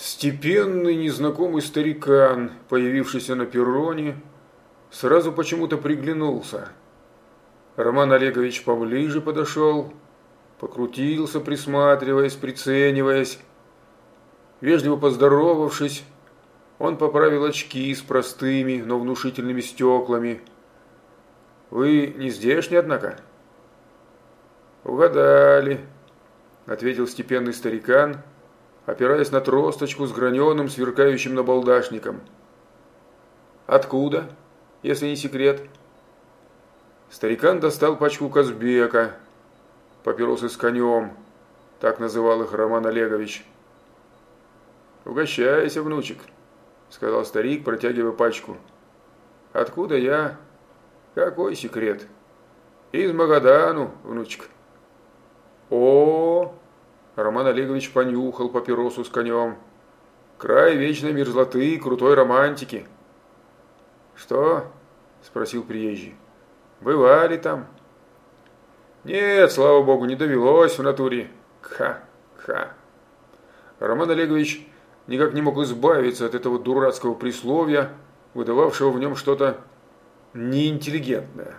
Степенный незнакомый старикан, появившийся на перроне, сразу почему-то приглянулся. Роман Олегович поближе подошел, покрутился, присматриваясь, прицениваясь. Вежливо поздоровавшись, он поправил очки с простыми, но внушительными стеклами. «Вы не здешний, однако?» «Угадали», – ответил степенный старикан, опираясь на тросточку с граненым, сверкающим набалдашником. «Откуда, если не секрет?» Старикан достал пачку Казбека, папиросы с конем, так называл их Роман Олегович. «Угощайся, внучек», – сказал старик, протягивая пачку. «Откуда я? Какой секрет?» «Из Магадану, внучек». «О, Роман Олегович понюхал папиросу с конем. Край вечной мерзлоты и крутой романтики. «Что?» – спросил приезжий. «Бывали там?» «Нет, слава богу, не довелось в натуре. Ха-ха!» Роман Олегович никак не мог избавиться от этого дурацкого присловия, выдававшего в нем что-то неинтеллигентное.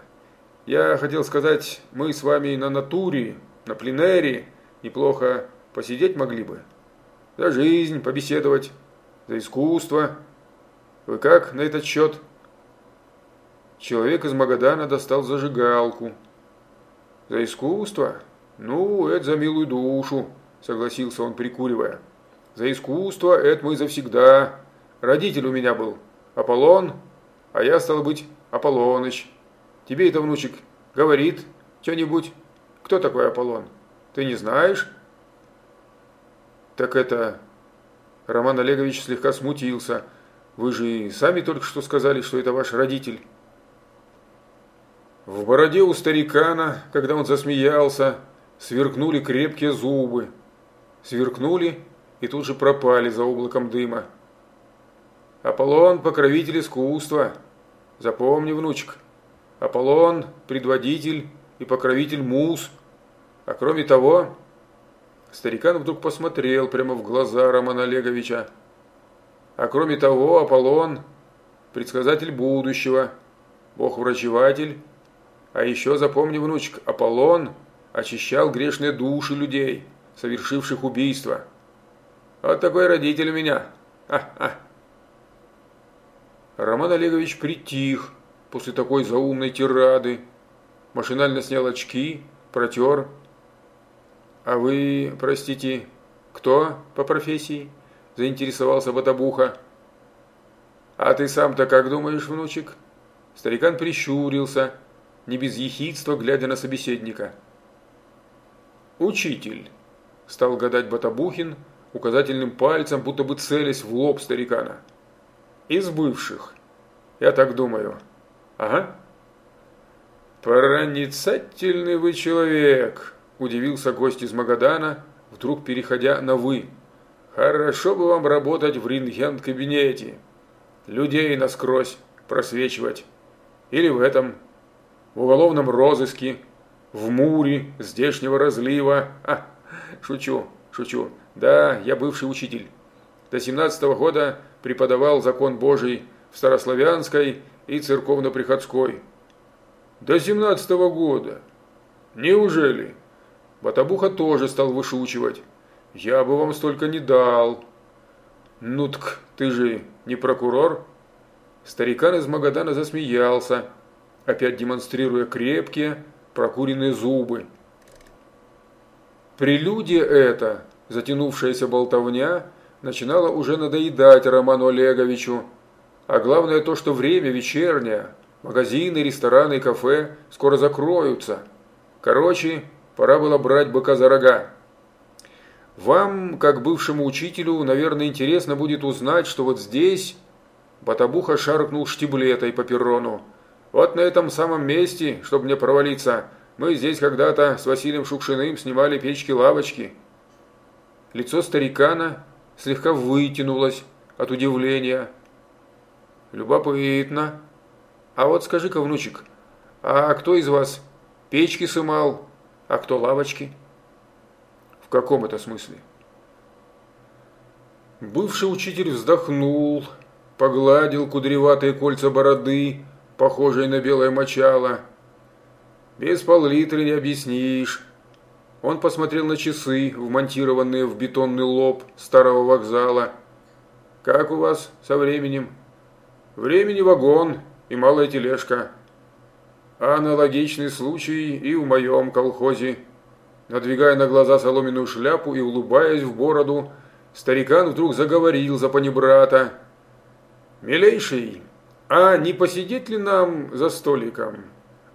Я хотел сказать, мы с вами на натуре, на пленэре, неплохо посидеть могли бы. За жизнь побеседовать, за искусство. Вы как на этот счет? Человек из Магадана достал зажигалку. За искусство? Ну, это за милую душу, согласился он, прикуривая. За искусство это мы завсегда. Родитель у меня был Аполлон, а я, стал быть, Аполлоныч. Тебе это, внучек, говорит что-нибудь? Кто такой Аполлон? Ты не знаешь? Так это... Роман Олегович слегка смутился. Вы же сами только что сказали, что это ваш родитель. В бороде у старикана, когда он засмеялся, сверкнули крепкие зубы. Сверкнули и тут же пропали за облаком дыма. Аполлон – покровитель искусства. Запомни, внучек. Аполлон – предводитель и покровитель муз – а кроме того, старикан вдруг посмотрел прямо в глаза Романа Олеговича. А кроме того, Аполлон – предсказатель будущего, бог-врачеватель. А еще, запомни, внучек, Аполлон очищал грешные души людей, совершивших убийство. Вот такой родитель у меня. Ха-ха. Роман Олегович притих после такой заумной тирады, машинально снял очки, протер «А вы, простите, кто по профессии?» – заинтересовался Батабуха. «А ты сам-то как думаешь, внучек?» Старикан прищурился, не без ехидства, глядя на собеседника. «Учитель», – стал гадать Батабухин, указательным пальцем, будто бы целясь в лоб старикана. «Из бывших. Я так думаю. Ага». «Проницательный вы человек», удивился гость из Магадана, вдруг переходя на «вы». «Хорошо бы вам работать в рентген-кабинете, людей насквозь просвечивать. Или в этом, в уголовном розыске, в муре здешнего разлива. А, шучу, шучу. Да, я бывший учитель. До 17 -го года преподавал закон Божий в Старославянской и церковно-приходской. До 17 -го года. Неужели? Батабуха тоже стал вышучивать. «Я бы вам столько не дал». «Ну-тк, ты же не прокурор?» Старикан из Магадана засмеялся, опять демонстрируя крепкие, прокуренные зубы. Прелюдия эта, затянувшаяся болтовня, начинала уже надоедать Роману Олеговичу. А главное то, что время вечернее, магазины, рестораны и кафе скоро закроются. Короче, Пора было брать быка за рога. Вам, как бывшему учителю, наверное, интересно будет узнать, что вот здесь Батабуха шаркнул штиблетой по перрону. Вот на этом самом месте, чтобы мне провалиться, мы здесь когда-то с Василием Шукшиным снимали печки-лавочки. Лицо старикана слегка вытянулось от удивления. Любопытно. А вот скажи-ка, внучек, а кто из вас печки сымал, а кто лавочки? В каком это смысле? Бывший учитель вздохнул, погладил кудреватые кольца бороды, похожие на белое мочало. Без пол-литра не объяснишь. Он посмотрел на часы, вмонтированные в бетонный лоб старого вокзала. «Как у вас со временем?» «Времени вагон и малая тележка». «Аналогичный случай и в моем колхозе». Надвигая на глаза соломенную шляпу и улыбаясь в бороду, старикан вдруг заговорил за панибрата. «Милейший, а не посидеть ли нам за столиком?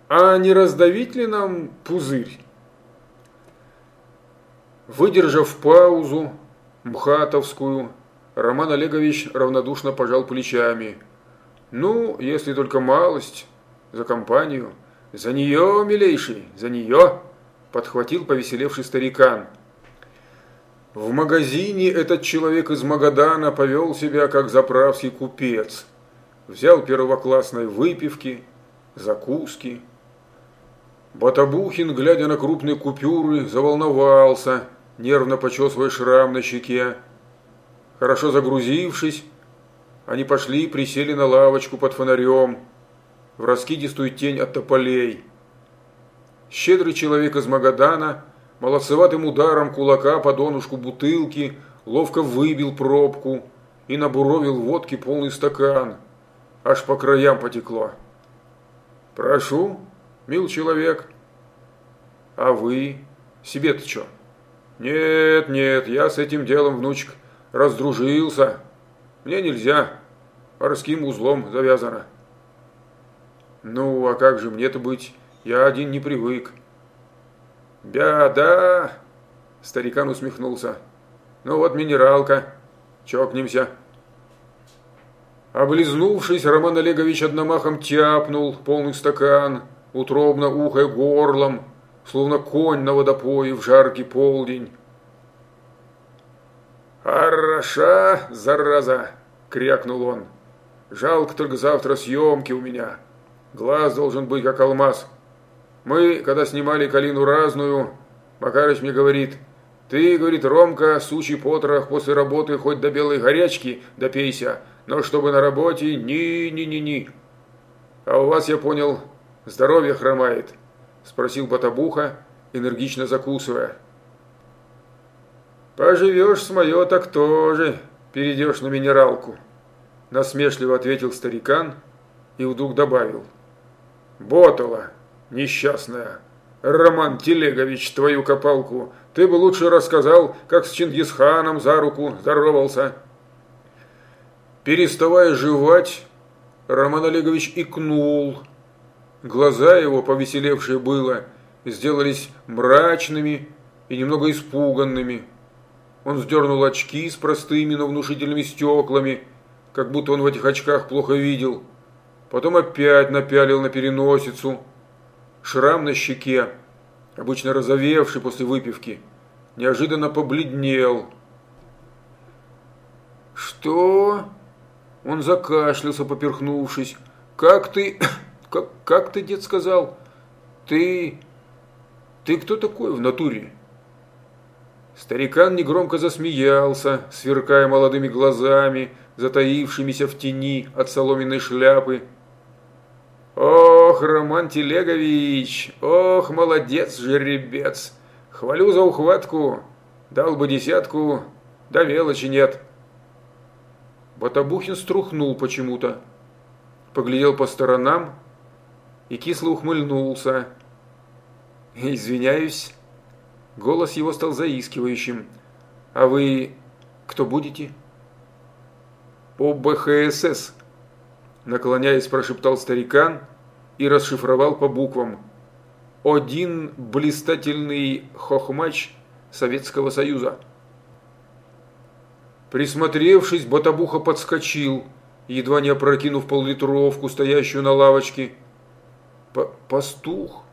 А не раздавить ли нам пузырь?» Выдержав паузу, мхатовскую, Роман Олегович равнодушно пожал плечами. «Ну, если только малость, за компанию. За нее, милейший, за нее!» Подхватил повеселевший старикан. В магазине этот человек из Магадана повел себя как заправский купец. Взял первоклассной выпивки, закуски. Батабухин, глядя на крупные купюры, заволновался, нервно почесывая шрам на щеке. Хорошо загрузившись, они пошли и присели на лавочку под фонарем. В раскидистую тень от тополей. Щедрый человек из Магадана – молодцеватым ударом кулака по донышку бутылки ловко выбил пробку и набуровил водки полный стакан. Аж по краям потекло. «Прошу, мил человек». «А вы? Себе-то что?» «Нет, нет, я с этим делом, внучек, раздружился. Мне нельзя, морским узлом завязано». «Ну, а как же мне-то быть? Я один не привык». «Беда!» – старикан усмехнулся. «Ну вот минералка. Чокнемся». Облизнувшись, Роман Олегович одномахом тяпнул полный стакан, утробно ухая горлом, словно конь на водопое в жаркий полдень. «Хороша, зараза!» – крякнул он. «Жалко только завтра съемки у меня. Глаз должен быть как алмаз». Мы, когда снимали «Калину разную», Макарыч мне говорит, «Ты, — говорит Ромка, сучий потрох после работы хоть до белой горячки допейся, но чтобы на работе ни-ни-ни-ни». А у вас, я понял, здоровье хромает, — спросил Потабуха, энергично закусывая. «Поживешь с мое, так тоже перейдешь на минералку», – насмешливо ответил старикан и вдруг добавил. «Ботала, несчастная. Роман Телегович, твою копалку, ты бы лучше рассказал, как с Чингисханом за руку здоровался. Переставая жевать, Роман Олегович икнул. Глаза его, повеселевшие было, сделались мрачными и немного испуганными. Он сдернул очки с простыми, но внушительными стеклами, как будто он в этих очках плохо видел. Потом опять напялил на переносицу – Шрам на щеке, обычно розовевший после выпивки, неожиданно побледнел. «Что?» Он закашлялся, поперхнувшись. «Как ты... Как, как ты, дед, сказал? Ты... Ты кто такой в натуре?» Старикан негромко засмеялся, сверкая молодыми глазами, затаившимися в тени от соломенной шляпы. Ох, Роман Телегович, ох, молодец, жеребец. Хвалю за ухватку, дал бы десятку, да мелочи нет. Батабухин струхнул почему-то, поглядел по сторонам и кисло ухмыльнулся. «Извиняюсь». Голос его стал заискивающим. «А вы кто будете?» «ОБХСС», наклоняясь, прошептал старикан и расшифровал по буквам. «Один блистательный хохмач Советского Союза». Присмотревшись, Батабуха подскочил, едва не опрокинув поллитровку, стоящую на лавочке. «Пастух?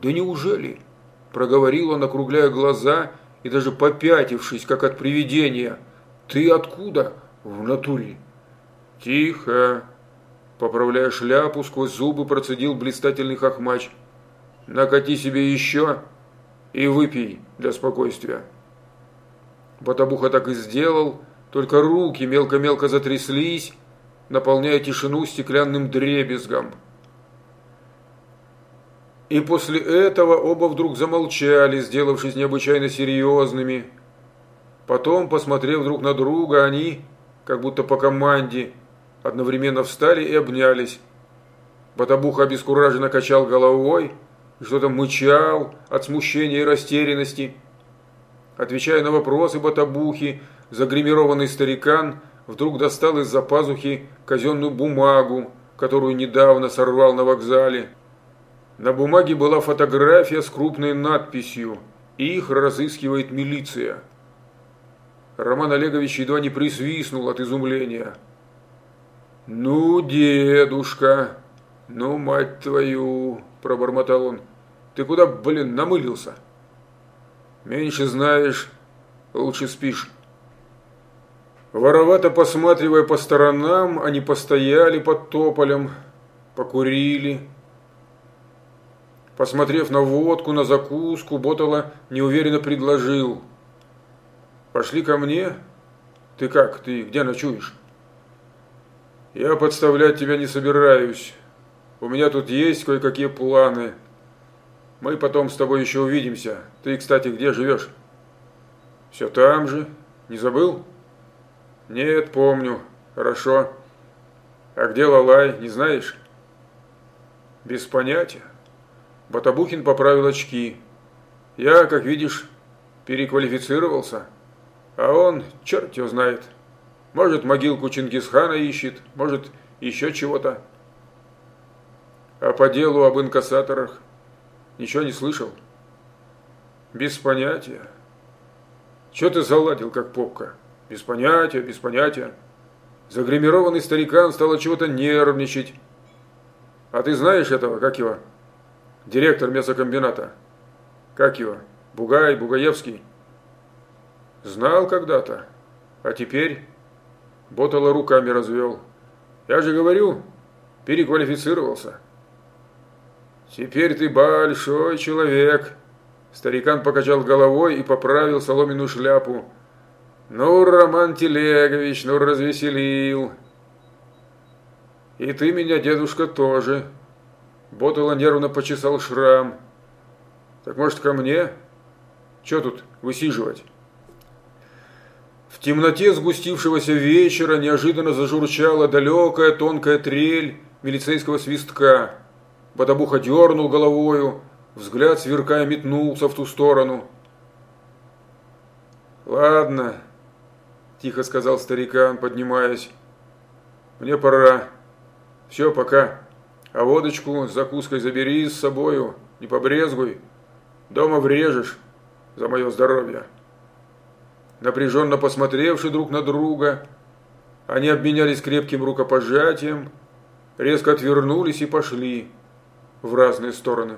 Да неужели?» – проговорил он, округляя глаза и даже попятившись, как от привидения. «Ты откуда? В натуре?» «Тихо!» Поправляя шляпу, сквозь зубы процедил блистательный хохмач. «Накати себе еще и выпей для спокойствия». Батабуха так и сделал, только руки мелко-мелко затряслись, наполняя тишину стеклянным дребезгом. И после этого оба вдруг замолчали, сделавшись необычайно серьезными. Потом, посмотрев друг на друга, они, как будто по команде, одновременно встали и обнялись. Батабуха обескураженно качал головой что-то мычал от смущения и растерянности. Отвечая на вопросы Батабухи, загримированный старикан вдруг достал из-за пазухи казенную бумагу, которую недавно сорвал на вокзале. На бумаге была фотография с крупной надписью «Их разыскивает милиция». Роман Олегович едва не присвистнул от изумления. «Ну, дедушка, ну, мать твою!» – пробормотал он. «Ты куда, блин, намылился?» «Меньше знаешь, лучше спишь». Воровато посматривая по сторонам, они постояли под тополем, покурили. Посмотрев на водку, на закуску, Ботала неуверенно предложил. «Пошли ко мне. Ты как, ты где ночуешь?» «Я подставлять тебя не собираюсь. У меня тут есть кое-какие планы. Мы потом с тобой еще увидимся. Ты, кстати, где живешь?» «Все там же. Не забыл?» «Нет, помню. Хорошо. А где Лалай, не знаешь?» «Без понятия». Батабухин поправил очки. «Я, как видишь, переквалифицировался. А он, черт его знает, может, могилку Чингисхана ищет, может, еще чего-то. А по делу об инкассаторах ничего не слышал?» «Без понятия. Че ты заладил, как попка?» Без понятия, без понятия. Загримированный старикан стал от чего-то нервничать. А ты знаешь этого, как его? Директор мясокомбината. Как его? Бугай, Бугаевский. Знал когда-то. А теперь Ботала руками развел. Я же говорю, переквалифицировался. Теперь ты большой человек. Старикан покачал головой и поправил соломенную шляпу. Ну, Роман Телегович, ну развеселил. И ты меня, дедушка, тоже. Ботало нервно почесал шрам. Так может ко мне? Че тут высиживать? В темноте сгустившегося вечера неожиданно зажурчала далекая тонкая трель милицейского свистка. Батабуха дернул головою, взгляд сверкая метнулся в ту сторону. «Ладно», тихо сказал старикан, поднимаясь. Мне пора. Все, пока. А водочку с закуской забери с собою, не побрезгуй. Дома врежешь за мое здоровье. Напряженно посмотревши друг на друга, они обменялись крепким рукопожатием, резко отвернулись и пошли в разные стороны.